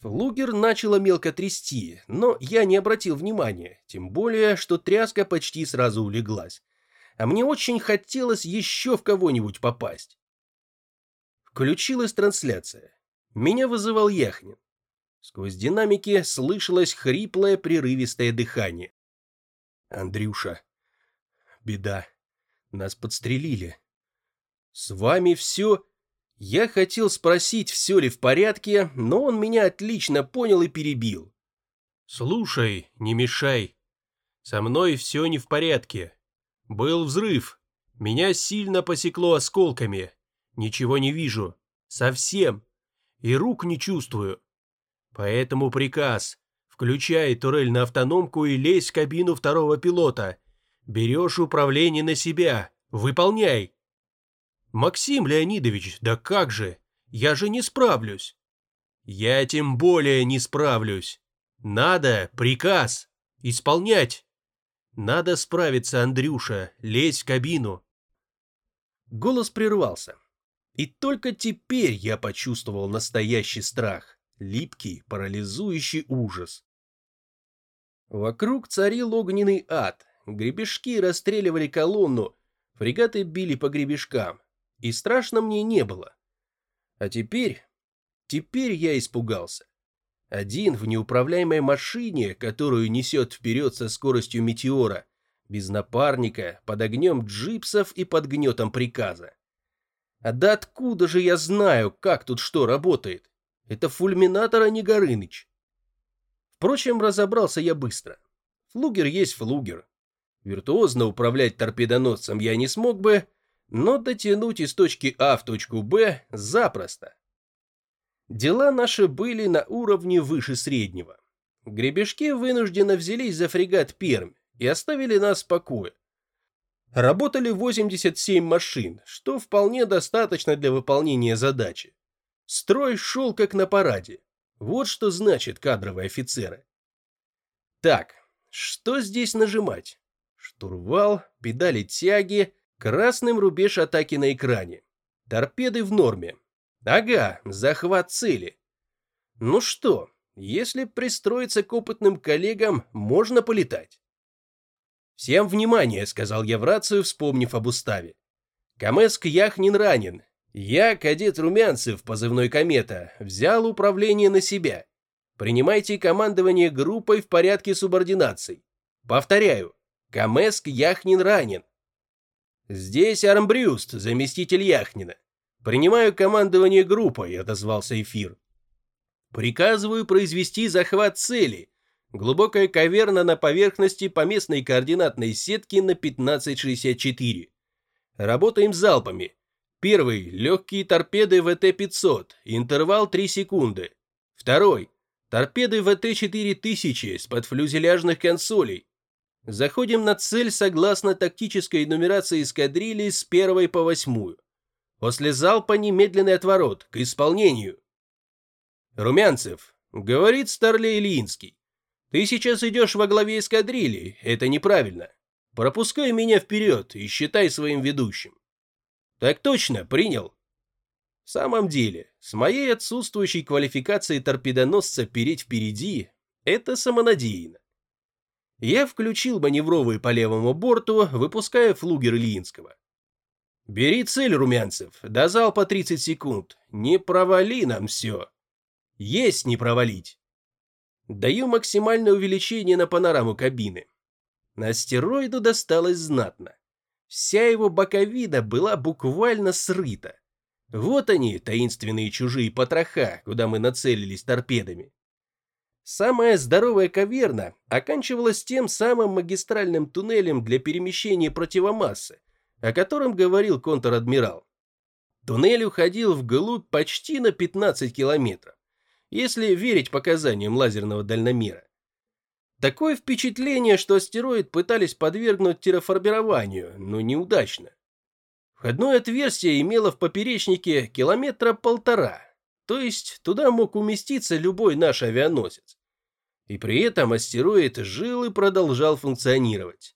Флугер начало мелко трясти, но я не обратил внимания, тем более, что тряска почти сразу улеглась. А мне очень хотелось еще в кого-нибудь попасть. Включилась трансляция. Меня вызывал Яхнин. Сквозь динамики слышалось хриплое прерывистое дыхание. «Андрюша, беда. Нас подстрелили. С вами все...» Я хотел спросить, все ли в порядке, но он меня отлично понял и перебил. «Слушай, не мешай. Со мной все не в порядке. Был взрыв. Меня сильно посекло осколками. Ничего не вижу. Совсем. И рук не чувствую. Поэтому приказ. Включай турель на автономку и лезь в кабину второго пилота. Берешь управление на себя. Выполняй. Максим Леонидович, да как же? Я же не справлюсь. Я тем более не справлюсь. Надо, приказ. Исполнять. Надо справиться, Андрюша. Лезь в кабину. Голос прервался. И только теперь я почувствовал настоящий страх, липкий, парализующий ужас. Вокруг царил огненный ад, гребешки расстреливали колонну, фрегаты били по гребешкам, и страшно мне не было. А теперь... Теперь я испугался. Один в неуправляемой машине, которую несет вперед со скоростью метеора, без напарника, под огнем джипсов и под гнетом приказа. А да откуда же я знаю, как тут что работает? Это фульминатор, а не Горыныч. Впрочем, разобрался я быстро. Флугер есть флугер. Виртуозно управлять торпедоносцем я не смог бы, но дотянуть из точки А в точку Б запросто. Дела наши были на уровне выше среднего. Гребешки вынужденно взялись за фрегат Пермь и оставили нас в покое. Работали 87 машин, что вполне достаточно для выполнения задачи. Строй шел как на параде. Вот что значит кадровые офицеры. Так, что здесь нажимать? Штурвал, педали тяги, Красным рубеж атаки на экране. Торпеды в норме. Ага, захват цели. Ну что, если пристроиться к опытным коллегам, можно полетать. «Всем внимание», — сказал я в рацию, вспомнив об уставе. «Камеск Яхнин ранен. Я, кадет Румянцев, позывной «Комета», взял управление на себя. Принимайте командование группой в порядке субординаций. Повторяю, Камеск Яхнин ранен. «Здесь Армбрюст, заместитель Яхнина. Принимаю командование группой», — отозвался эфир. «Приказываю произвести захват цели. Глубокая каверна на поверхности по местной координатной сетке на 1564. Работаем залпами. Первый – легкие торпеды ВТ-500, интервал 3 секунды. Второй – торпеды ВТ-4000 с подфлюзеляжных консолей, Заходим на цель согласно тактической нумерации эскадрильи с первой по восьмую. После залпа немедленный отворот, к исполнению. Румянцев, говорит Старлей Ильинский. Ты сейчас идешь во главе эскадрильи, это неправильно. Пропускай меня вперед и считай своим ведущим. Так точно, принял. В самом деле, с моей отсутствующей квалификацией торпедоносца переть впереди – это самонадеянно. Я включил маневровый по левому борту, выпуская флугер Ильинского. «Бери цель, Румянцев, до залпа 30 секунд. Не провали нам все». «Есть не провалить». Даю максимальное увеличение на панораму кабины. Астероиду досталось знатно. Вся его боковина была буквально срыта. Вот они, таинственные чужие потроха, куда мы нацелились торпедами. Самая здоровая каверна оканчивалась тем самым магистральным туннелем для перемещения противомассы, о котором говорил контр-адмирал. Туннель уходил вглубь почти на 15 километров, если верить показаниям лазерного дальномера. Такое впечатление, что астероид пытались подвергнуть терраформированию, но неудачно. Входное отверстие имело в поперечнике километра полтора, то есть туда мог уместиться любой наш авианосец. И при этом астероид жил и продолжал функционировать.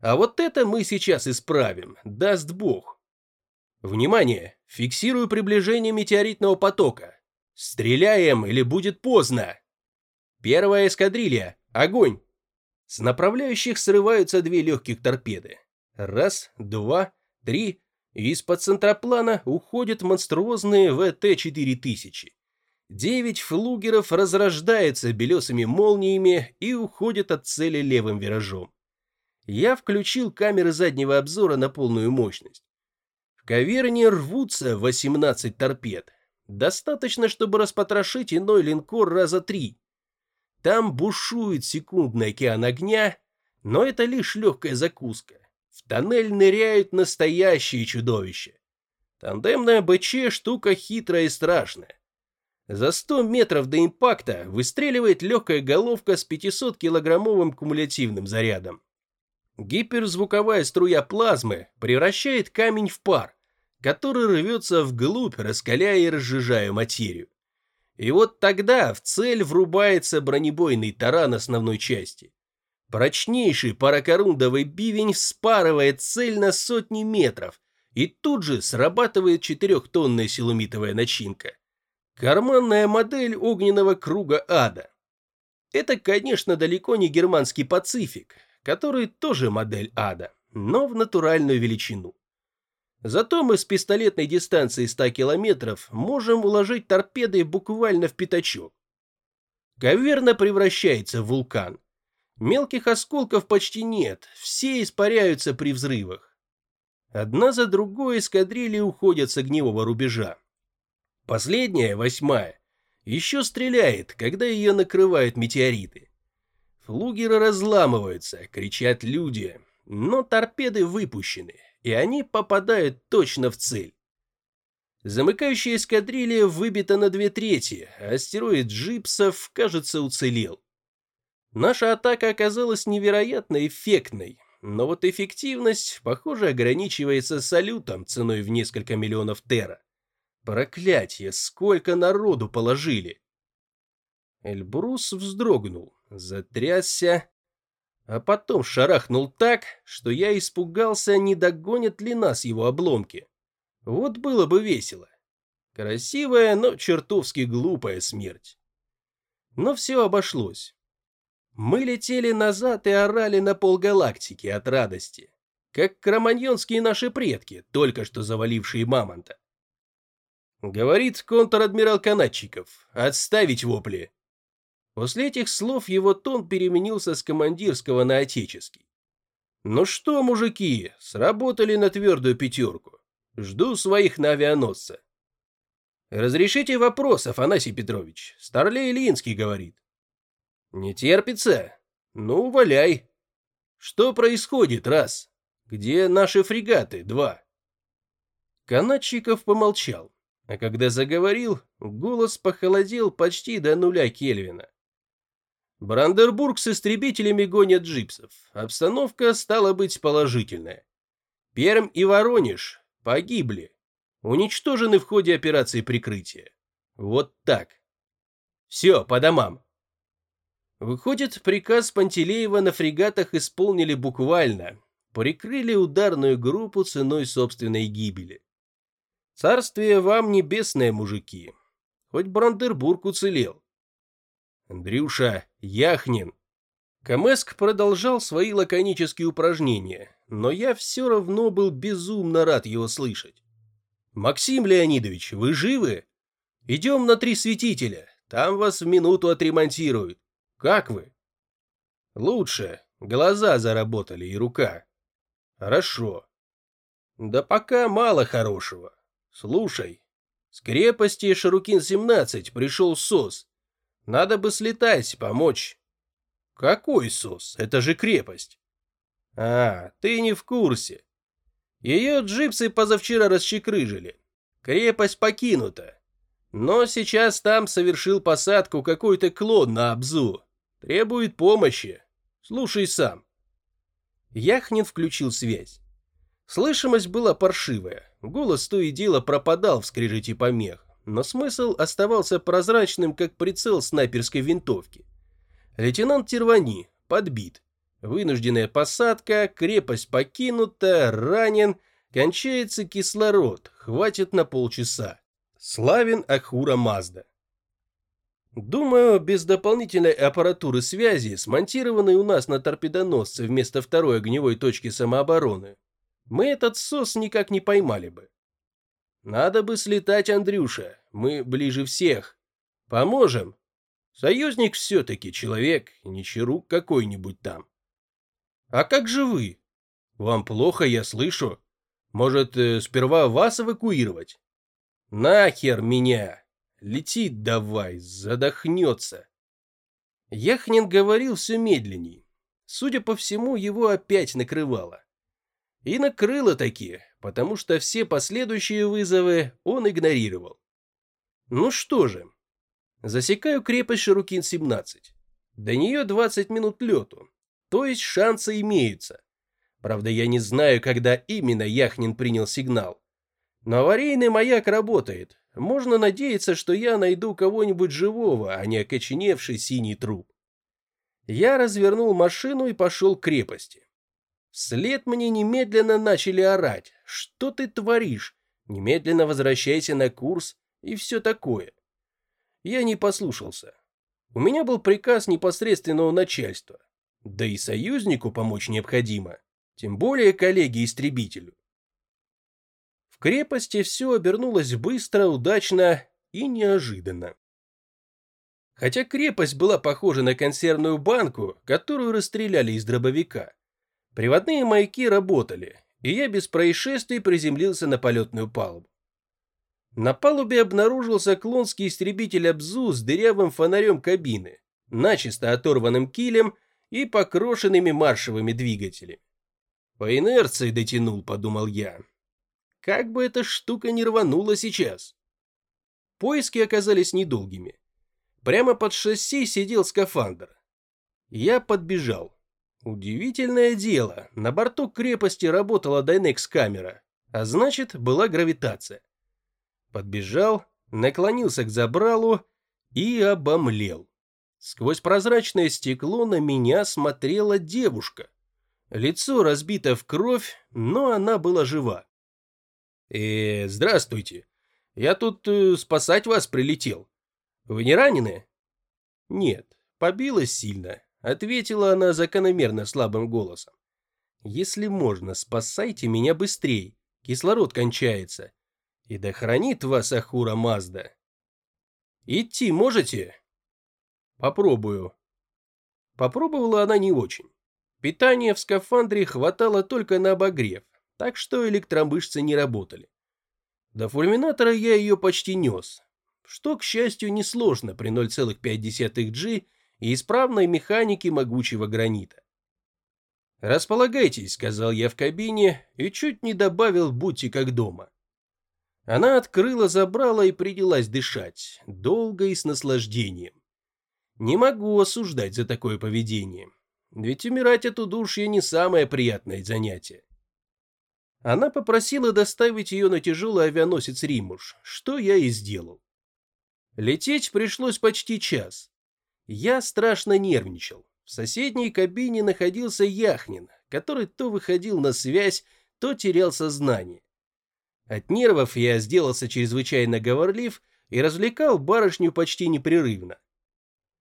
А вот это мы сейчас исправим, даст бог. Внимание! Фиксирую приближение метеоритного потока. Стреляем или будет поздно. Первая эскадрилья. Огонь. С направляющих срываются две легких торпеды. Раз, два, три. Из-под центроплана уходят монструозные ВТ-4000. Девять флугеров разрождаются белесыми молниями и уходят от цели левым виражом. Я включил камеры заднего обзора на полную мощность. В каверне рвутся 18 торпед. Достаточно, чтобы распотрошить иной линкор раза три. Там бушует секундный океан огня, но это лишь легкая закуска. В тоннель ныряют настоящие чудовища. Тандемная БЧ штука хитрая и страшная. За 100 метров до импакта выстреливает легкая головка с 500-килограммовым кумулятивным зарядом. Гиперзвуковая струя плазмы превращает камень в пар, который рвется вглубь, раскаляя и разжижая материю. И вот тогда в цель врубается бронебойный таран основной части. Прочнейший паракорундовый бивень вспарывает цель на сотни метров, и тут же срабатывает четырехтонная силумитовая начинка. Карманная модель огненного круга ада. Это, конечно, далеко не германский Пацифик, который тоже модель ада, но в натуральную величину. Зато мы с пистолетной дистанции 100 километров можем уложить торпеды буквально в пятачок. Каверна превращается в вулкан. Мелких осколков почти нет, все испаряются при взрывах. Одна за другой эскадрильи уходят с огневого рубежа. Последняя, восьмая, еще стреляет, когда ее накрывают метеориты. Флугеры разламываются, кричат люди, но торпеды выпущены, и они попадают точно в цель. Замыкающая эскадрилья выбита на две трети, а астероид Джипсов, кажется, уцелел. Наша атака оказалась невероятно эффектной, но вот эффективность, похоже, ограничивается салютом ценой в несколько миллионов тера. Проклятье, сколько народу положили! Эльбрус вздрогнул, затрясся, а потом шарахнул так, что я испугался, не догонят ли нас его обломки. Вот было бы весело. Красивая, но чертовски глупая смерть. Но все обошлось. Мы летели назад и орали на полгалактики от радости, как кроманьонские наши предки, только что завалившие мамонта. Говорит контр-адмирал Канатчиков. Отставить вопли. После этих слов его тон переменился с командирского на отеческий. Ну что, мужики, сработали на твердую пятерку. Жду своих на авианосца. Разрешите вопрос, Афанасий Петрович. Старлей Ильинский говорит. Не терпится? Ну, валяй. Что происходит, раз? Где наши фрегаты, два? Канатчиков помолчал. А когда заговорил, голос похолодел почти до нуля Кельвина. Брандербург с истребителями гонят джипсов. Обстановка стала быть положительная. Пермь и Воронеж погибли. Уничтожены в ходе операции прикрытия. Вот так. Все, по домам. Выходит, приказ Пантелеева на фрегатах исполнили буквально. Прикрыли ударную группу ценой собственной гибели. Царствие вам небесное, мужики. Хоть Брандербург уцелел. Андрюша, Яхнин. Камеск продолжал свои лаконические упражнения, но я все равно был безумно рад его слышать. Максим Леонидович, вы живы? Идем на три светителя, там вас в минуту отремонтируют. Как вы? Лучше. Глаза заработали и рука. Хорошо. Да пока мало хорошего. Слушай, с крепости Шарукин-17 пришел СОС. Надо бы слетать, помочь. Какой СОС? Это же крепость. А, ты не в курсе. Ее джипсы позавчера расчекрыжили. Крепость покинута. Но сейчас там совершил посадку какой-то клон на Абзу. Требует помощи. Слушай сам. Яхнин включил связь. Слышимость была паршивая, голос то и дело пропадал в скрежете помех, но смысл оставался прозрачным, как прицел снайперской винтовки. Лейтенант Тервани, подбит. Вынужденная посадка, крепость покинута, ранен, кончается кислород, хватит на полчаса. Славен Ахура Мазда. Думаю, без дополнительной аппаратуры связи, смонтированной у нас на торпедоносце вместо второй огневой точки самообороны, мы этот сос никак не поймали бы. Надо бы слетать, Андрюша, мы ближе всех. Поможем. Союзник все-таки человек, не чарук какой-нибудь там. А как же вы? Вам плохо, я слышу. Может, э, сперва вас эвакуировать? Нахер меня! Летит давай, задохнется. Яхнин говорил все медленней. Судя по всему, его опять накрывало. И накрыло таки, потому что все последующие вызовы он игнорировал. Ну что же, засекаю крепость Ширукин-17. До нее 20 минут лету, то есть шансы имеются. Правда, я не знаю, когда именно Яхнин принял сигнал. Но аварийный маяк работает, можно надеяться, что я найду кого-нибудь живого, а не окоченевший синий труп. Я развернул машину и пошел к крепости. Вслед мне немедленно начали орать. Что ты творишь? Немедленно возвращайся на курс и все такое. Я не послушался. У меня был приказ непосредственного начальства. Да и союзнику помочь необходимо. Тем более коллеге-истребителю. В крепости все обернулось быстро, удачно и неожиданно. Хотя крепость была похожа на консервную банку, которую расстреляли из дробовика, приводные маяки работали, и я без происшествий приземлился на полетную палубу. На палубе обнаружился клонский истребитель Абзу с дырявым фонарем кабины, начисто оторванным килем и покрошенными маршевыми двигателями. По инерции дотянул, подумал я, как бы эта штука не рванула сейчас. Поиски оказались недолгими. Прямо под шасси сидел скафандр. Я подбежал. Удивительное дело, на борту крепости работала Дайнекс-камера, а значит, была гравитация. Подбежал, наклонился к забралу и обомлел. Сквозь прозрачное стекло на меня смотрела девушка. Лицо разбито в кровь, но она была жива. «Э, здравствуйте. Я тут э, спасать вас прилетел. Вы не ранены?» «Нет, побилась сильно», — ответила она закономерно слабым голосом. «Если можно, спасайте меня быстрей. Кислород кончается. И да хранит вас Ахура Мазда». «Идти можете?» «Попробую». Попробовала она не очень. Питания в скафандре хватало только на обогрев, так что электромышцы не работали. До фульминатора я ее почти нес, что, к счастью, несложно при 0,5 G и исправной механике могучего гранита. «Располагайтесь», — сказал я в кабине и чуть не добавил «будьте как дома». Она открыла, забрала и принялась дышать, долго и с наслаждением. Не могу осуждать за такое поведение, ведь умирать от удушья не самое приятное занятие. Она попросила доставить ее на тяжелый авианосец «Римуш», что я и сделал. Лететь пришлось почти час. Я страшно нервничал. В соседней кабине находился Яхнин, который то выходил на связь, то терял сознание. От нервов я сделался чрезвычайно говорлив и развлекал барышню почти непрерывно.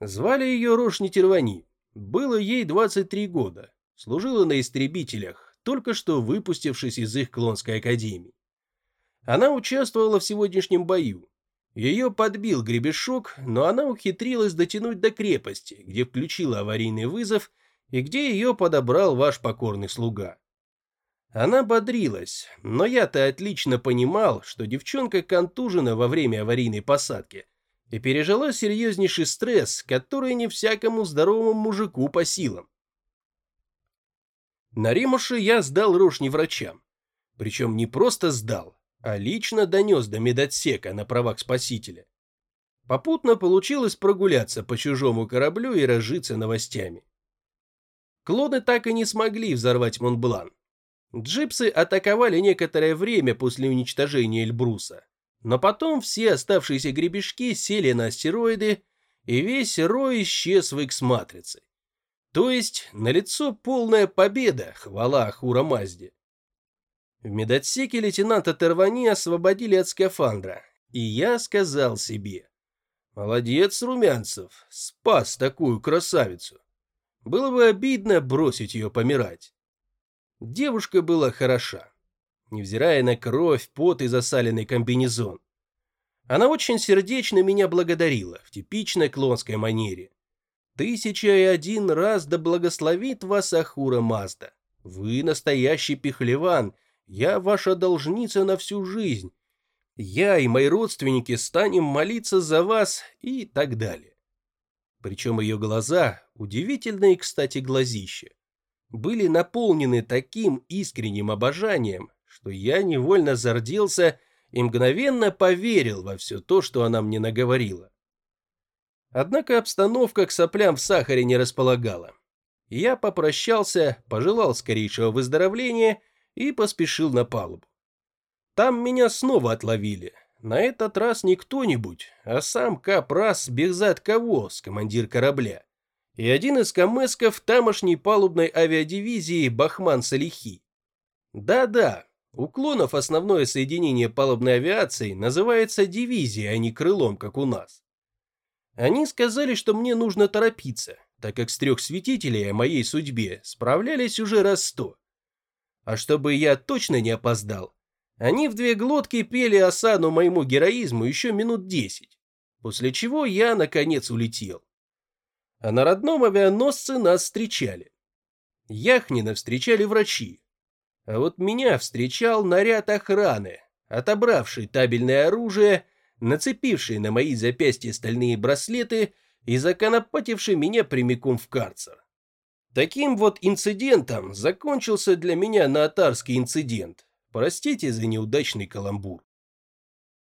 Звали ее Рошни Тервани. Было ей 23 года. Служила на истребителях, только что выпустившись из их клонской академии. Она участвовала в сегодняшнем бою. Ее подбил гребешок, но она ухитрилась дотянуть до крепости, где включила аварийный вызов и где ее подобрал ваш покорный слуга. Она бодрилась, но я-то отлично понимал, что девчонка контужена во время аварийной посадки и пережила серьезнейший стресс, который не всякому здоровому мужику по силам. На Римуше я сдал рожни врачам. Причем не просто сдал, а лично донес до медотсека на правах спасителя. Попутно получилось прогуляться по чужому кораблю и разжиться новостями. Клоны так и не смогли взорвать Монблан. Джипсы атаковали некоторое время после уничтожения Эльбруса, но потом все оставшиеся гребешки сели на астероиды, и весь рой исчез в X-матрице. То есть налицо полная победа, хвала Ахура Мазде. В медотсеке лейтенанта Тервани освободили от скафандра, и я сказал себе, Молодец, Румянцев, спас такую красавицу. Было бы обидно бросить ее помирать. Девушка была хороша, невзирая на кровь, пот и засаленный комбинезон. Она очень сердечно меня благодарила в типичной клонской манере. Тысяча и один раз да благословит вас Ахура Мазда. Вы настоящий пихлеван, я ваша должница на всю жизнь. Я и мои родственники станем молиться за вас и так далее. Причем ее глаза, удивительные, кстати, глазища, были наполнены таким искренним обожанием, что я невольно зарделся и мгновенно поверил во все то, что она мне наговорила. Однако обстановка к соплям в сахаре не располагала. Я попрощался, пожелал скорейшего выздоровления и поспешил на палубу. Там меня снова отловили. На этот раз не кто-нибудь, а сам Капрас Бехзад Кавос, командир корабля, и один из камесков тамошней палубной авиадивизии Бахман Салихи. Да-да, у клонов основное соединение палубной авиации называется дивизией, а не крылом, как у нас. Они сказали, что мне нужно торопиться, так как с трех святителей о моей судьбе справлялись уже раз сто. А чтобы я точно не опоздал, они в две глотки пели осану моему героизму еще минут десять, после чего я, наконец, улетел. А на родном авианосце нас встречали. Яхнина встречали врачи, а вот меня встречал наряд охраны, отобравший табельное оружие, нацепивший на мои запястья стальные браслеты и законопативший меня прямиком в карцер. Таким вот инцидентом закончился для меня наотарский инцидент. Простите за неудачный каламбур.